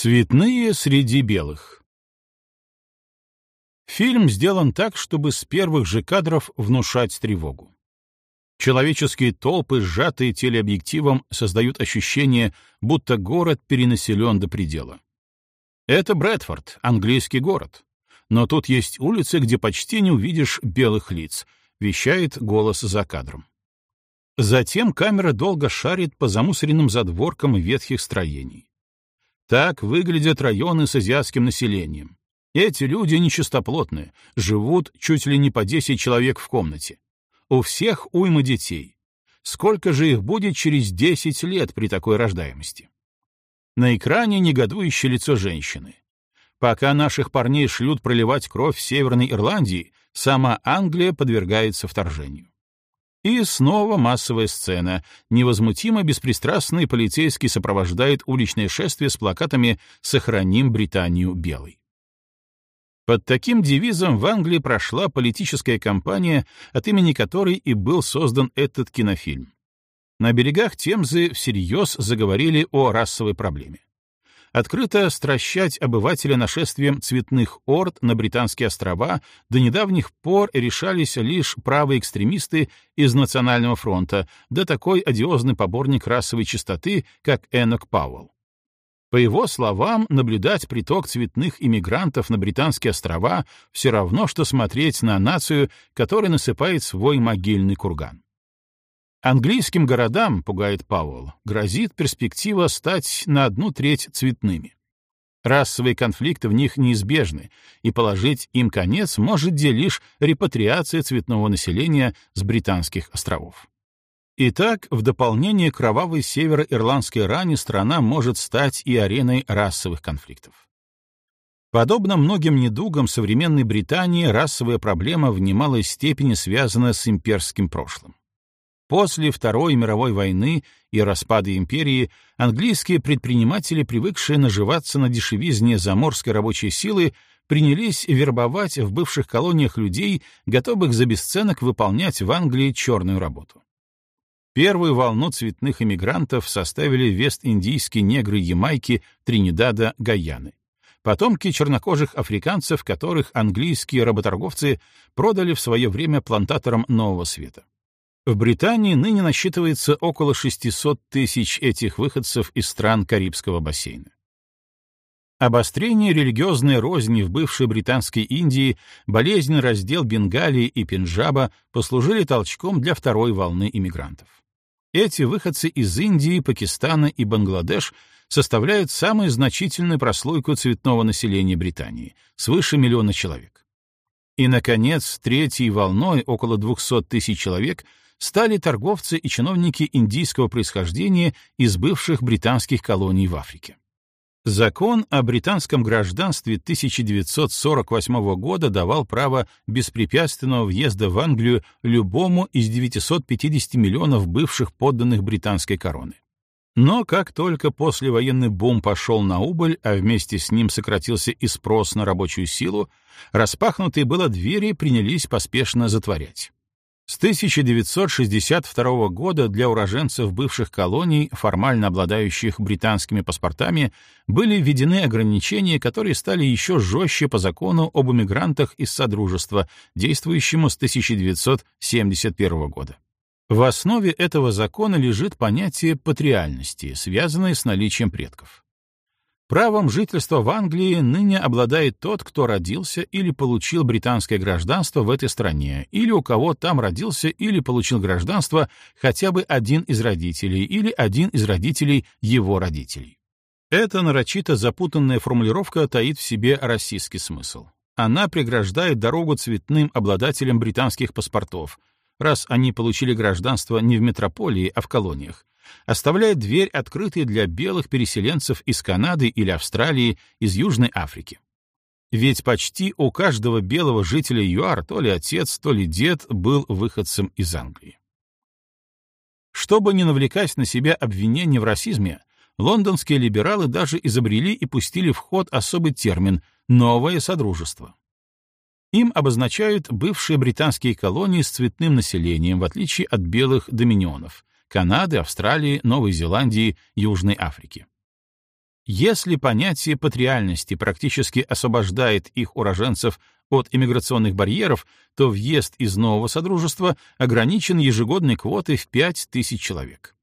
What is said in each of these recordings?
Цветные среди белых. Фильм сделан так, чтобы с первых же кадров внушать тревогу. Человеческие толпы, сжатые телеобъективом, создают ощущение, будто город перенаселен до предела. Это Брэдфорд, английский город. Но тут есть улицы, где почти не увидишь белых лиц, вещает голос за кадром. Затем камера долго шарит по замусоренным задворкам ветхих строений. Так выглядят районы с азиатским населением. Эти люди нечистоплотные, живут чуть ли не по 10 человек в комнате. У всех уйма детей. Сколько же их будет через 10 лет при такой рождаемости? На экране негодующее лицо женщины. Пока наших парней шлют проливать кровь в Северной Ирландии, сама Англия подвергается вторжению. И снова массовая сцена. Невозмутимо беспристрастный полицейский сопровождает уличное шествие с плакатами «Сохраним Британию белой». Под таким девизом в Англии прошла политическая кампания, от имени которой и был создан этот кинофильм. На берегах Темзы всерьез заговорили о расовой проблеме открыто стращать обывателя нашествием цветных орд на Британские острова до недавних пор решались лишь правые экстремисты из Национального фронта, да такой одиозный поборник расовой чистоты, как Энок Пауэлл. По его словам, наблюдать приток цветных иммигрантов на Британские острова все равно, что смотреть на нацию, которая насыпает свой могильный курган. Английским городам, пугает Пауэлл, грозит перспектива стать на одну треть цветными. Расовые конфликты в них неизбежны, и положить им конец может где лишь репатриация цветного населения с британских островов. Итак, в дополнение к кровавой северо-ирландской ране страна может стать и ареной расовых конфликтов. Подобно многим недугам современной Британии, расовая проблема в немалой степени связана с имперским прошлым. После Второй мировой войны и распада империи английские предприниматели, привыкшие наживаться на дешевизне заморской рабочей силы, принялись вербовать в бывших колониях людей, готовых за бесценок выполнять в Англии черную работу. Первую волну цветных эмигрантов составили вест-индийские негры Ямайки, Тринидада, Гаяны. Потомки чернокожих африканцев, которых английские работорговцы продали в свое время плантаторам Нового Света. В Британии ныне насчитывается около 600 тысяч этих выходцев из стран Карибского бассейна. Обострение религиозной розни в бывшей британской Индии, болезненный раздел Бенгалии и Пенджаба послужили толчком для второй волны иммигрантов. Эти выходцы из Индии, Пакистана и Бангладеш составляют самую значительную прослойку цветного населения Британии — свыше миллиона человек. И, наконец, третьей волной, около 200 тысяч человек, стали торговцы и чиновники индийского происхождения из бывших британских колоний в Африке. Закон о британском гражданстве 1948 года давал право беспрепятственного въезда в Англию любому из 950 миллионов бывших подданных британской короны. Но как только послевоенный бум пошел на убыль, а вместе с ним сократился и спрос на рабочую силу, распахнутые было двери принялись поспешно затворять. С 1962 года для уроженцев бывших колоний, формально обладающих британскими паспортами, были введены ограничения, которые стали еще жестче по закону об иммигрантах из Содружества, действующему с 1971 года. В основе этого закона лежит понятие патриальности, связанное с наличием предков. Правом жительства в Англии ныне обладает тот, кто родился или получил британское гражданство в этой стране, или у кого там родился или получил гражданство хотя бы один из родителей или один из родителей его родителей. Эта нарочито запутанная формулировка таит в себе российский смысл. Она преграждает дорогу цветным обладателям британских паспортов, раз они получили гражданство не в метрополии, а в колониях, оставляет дверь открытой для белых переселенцев из Канады или Австралии, из Южной Африки. Ведь почти у каждого белого жителя ЮАР то ли отец, то ли дед был выходцем из Англии. Чтобы не навлекать на себя обвинения в расизме, лондонские либералы даже изобрели и пустили в ход особый термин «новое содружество». Им обозначают бывшие британские колонии с цветным населением, в отличие от белых доминионов, Канады, Австралии, Новой Зеландии, Южной Африки. Если понятие патриальности практически освобождает их уроженцев от иммиграционных барьеров, то въезд из нового содружества ограничен ежегодной квотой в 5 тысяч человек.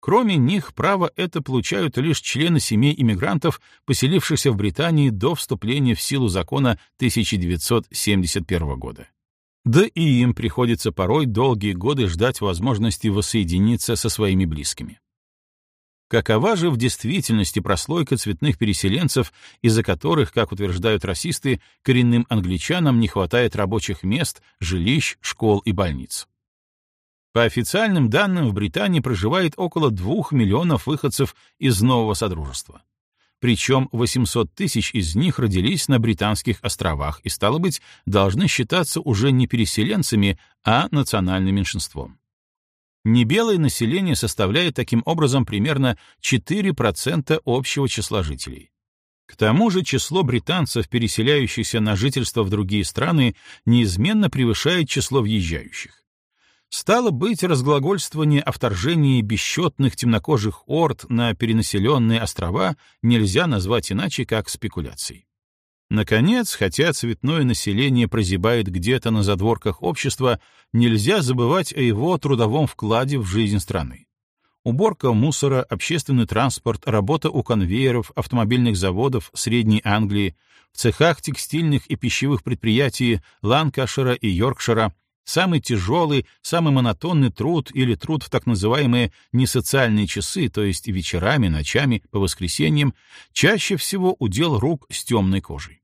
Кроме них, право это получают лишь члены семей иммигрантов, поселившихся в Британии до вступления в силу закона 1971 года. Да и им приходится порой долгие годы ждать возможности воссоединиться со своими близкими. Какова же в действительности прослойка цветных переселенцев, из-за которых, как утверждают расисты, коренным англичанам не хватает рабочих мест, жилищ, школ и больниц? По официальным данным, в Британии проживает около 2 миллионов выходцев из нового Содружества. Причем 800 тысяч из них родились на Британских островах и, стало быть, должны считаться уже не переселенцами, а национальным меньшинством. Небелое население составляет таким образом примерно 4% общего числа жителей. К тому же число британцев, переселяющихся на жительство в другие страны, неизменно превышает число въезжающих. Стало быть, разглагольствование о вторжении бесчетных темнокожих орд на перенаселенные острова нельзя назвать иначе, как спекуляцией. Наконец, хотя цветное население прозябает где-то на задворках общества, нельзя забывать о его трудовом вкладе в жизнь страны. Уборка мусора, общественный транспорт, работа у конвейеров, автомобильных заводов Средней Англии, в цехах текстильных и пищевых предприятий Ланкашира и Йоркшира, самый тяжелый, самый монотонный труд или труд в так называемые несоциальные часы, то есть вечерами, ночами, по воскресеньям, чаще всего удел рук с темной кожей.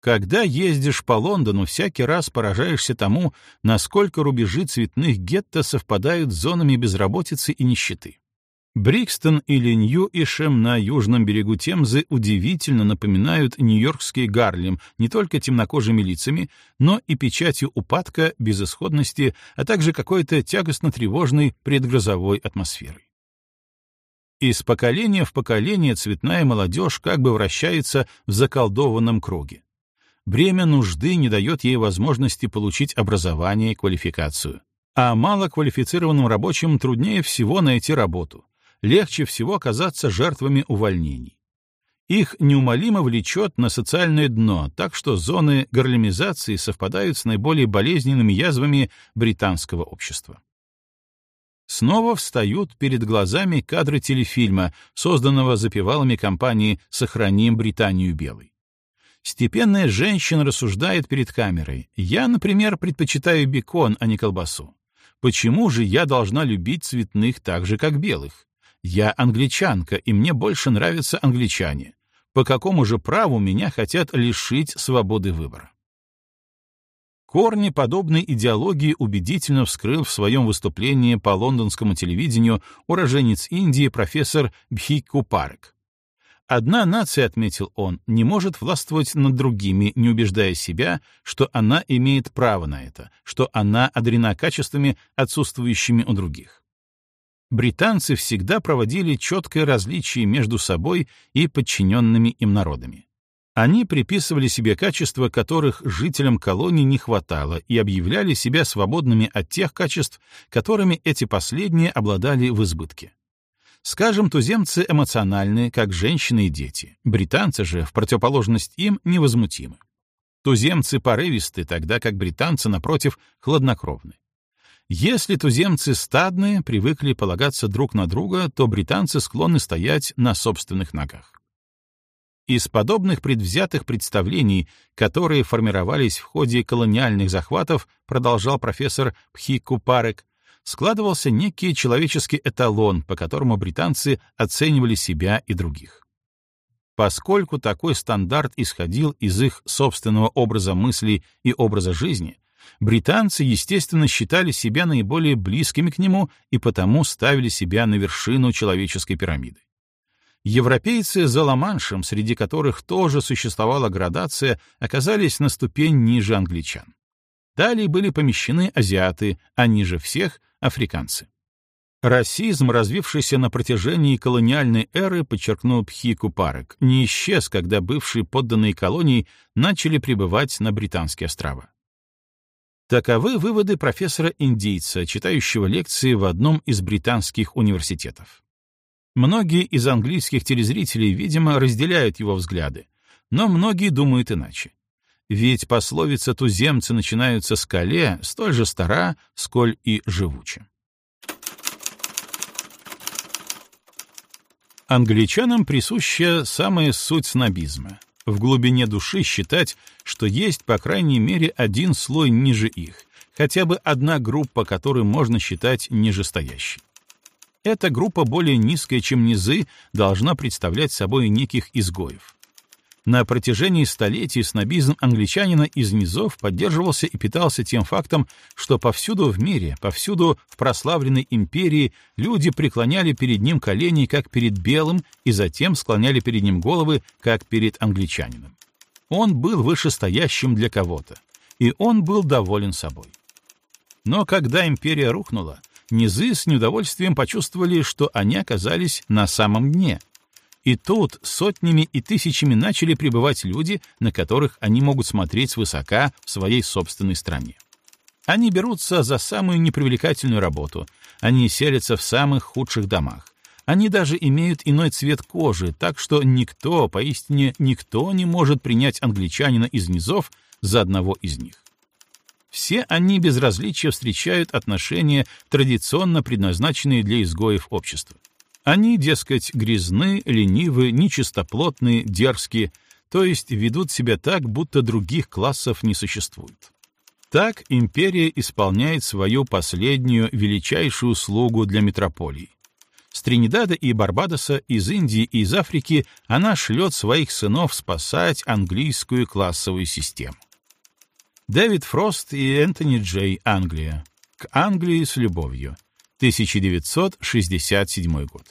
Когда ездишь по Лондону, всякий раз поражаешься тому, насколько рубежи цветных гетто совпадают с зонами безработицы и нищеты. Брикстон или Нью-Ишем на южном берегу Темзы удивительно напоминают нью-йоркский Гарлем не только темнокожими лицами, но и печатью упадка, безысходности, а также какой-то тягостно-тревожной предгрозовой атмосферой. Из поколения в поколение цветная молодежь как бы вращается в заколдованном круге. Бремя нужды не дает ей возможности получить образование и квалификацию. А малоквалифицированным рабочим труднее всего найти работу. Легче всего оказаться жертвами увольнений. Их неумолимо влечет на социальное дно, так что зоны гарлемизации совпадают с наиболее болезненными язвами британского общества. Снова встают перед глазами кадры телефильма, созданного запевалами компании «Сохраним Британию белой». Степенная женщина рассуждает перед камерой. Я, например, предпочитаю бекон, а не колбасу. Почему же я должна любить цветных так же, как белых? Я англичанка, и мне больше нравятся англичане. По какому же праву меня хотят лишить свободы выбора? Корни подобной идеологии убедительно вскрыл в своем выступлении по лондонскому телевидению уроженец Индии профессор Бхикку Парк. Одна нация, отметил он, не может властвовать над другими, не убеждая себя, что она имеет право на это, что она одарена качествами, отсутствующими у других. Британцы всегда проводили четкое различие между собой и подчиненными им народами. Они приписывали себе качества, которых жителям колонии не хватало, и объявляли себя свободными от тех качеств, которыми эти последние обладали в избытке. Скажем, туземцы эмоциональны, как женщины и дети. Британцы же, в противоположность им, невозмутимы. Туземцы порывисты, тогда как британцы, напротив, хладнокровны. Если туземцы стадные, привыкли полагаться друг на друга, то британцы склонны стоять на собственных ногах. Из подобных предвзятых представлений, которые формировались в ходе колониальных захватов, продолжал профессор Пхику Парек, складывался некий человеческий эталон, по которому британцы оценивали себя и других. Поскольку такой стандарт исходил из их собственного образа мысли и образа жизни, британцы, естественно, считали себя наиболее близкими к нему и потому ставили себя на вершину человеческой пирамиды. Европейцы за Ла-Маншем, среди которых тоже существовала градация, оказались на ступень ниже англичан. Далее были помещены азиаты, а ниже всех африканцы. Расизм, развившийся на протяжении колониальной эры, подчеркнул Пхику Парек, не исчез, когда бывшие подданные колонии начали прибывать на Британские острова. Таковы выводы профессора-индийца, читающего лекции в одном из британских университетов. Многие из английских телезрителей, видимо, разделяют его взгляды, но многие думают иначе. Ведь пословица «туземцы начинаются с коле» столь же стара, сколь и живуча. Англичанам присуща самая суть снобизма — в глубине души считать, что есть, по крайней мере, один слой ниже их, хотя бы одна группа, которую можно считать нижестоящей. Эта группа более низкая, чем низы, должна представлять собой неких изгоев. На протяжении столетий снобизм англичанина из низов поддерживался и питался тем фактом, что повсюду в мире, повсюду в прославленной империи люди преклоняли перед ним колени, как перед белым, и затем склоняли перед ним головы, как перед англичанином. Он был вышестоящим для кого-то, и он был доволен собой. Но когда империя рухнула, низы с неудовольствием почувствовали, что они оказались на самом дне — и тут сотнями и тысячами начали прибывать люди, на которых они могут смотреть свысока в своей собственной стране. Они берутся за самую непривлекательную работу, они селятся в самых худших домах. Они даже имеют иной цвет кожи, так что никто, поистине никто не может принять англичанина из низов за одного из них. Все они без различия встречают отношения, традиционно предназначенные для изгоев общества. Они, дескать, грязны, ленивы, нечистоплотны, дерзкие, то есть ведут себя так, будто других классов не существует. Так империя исполняет свою последнюю величайшую услугу для метрополий. С Тринидада и Барбадоса, из Индии и из Африки она шлет своих сынов спасать английскую классовую систему. Дэвид Фрост и Энтони Джей, Англия. К Англии с любовью. 1967 год.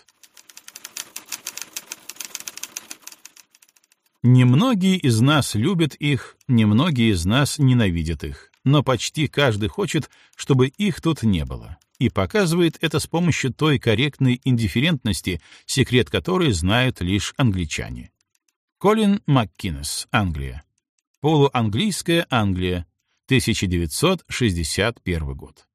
Немногие из нас любят их, немногие из нас ненавидят их, но почти каждый хочет, чтобы их тут не было, и показывает это с помощью той корректной индифферентности, секрет которой знают лишь англичане. Колин МакКиннес, Англия. Полуанглийская Англия, 1961 год.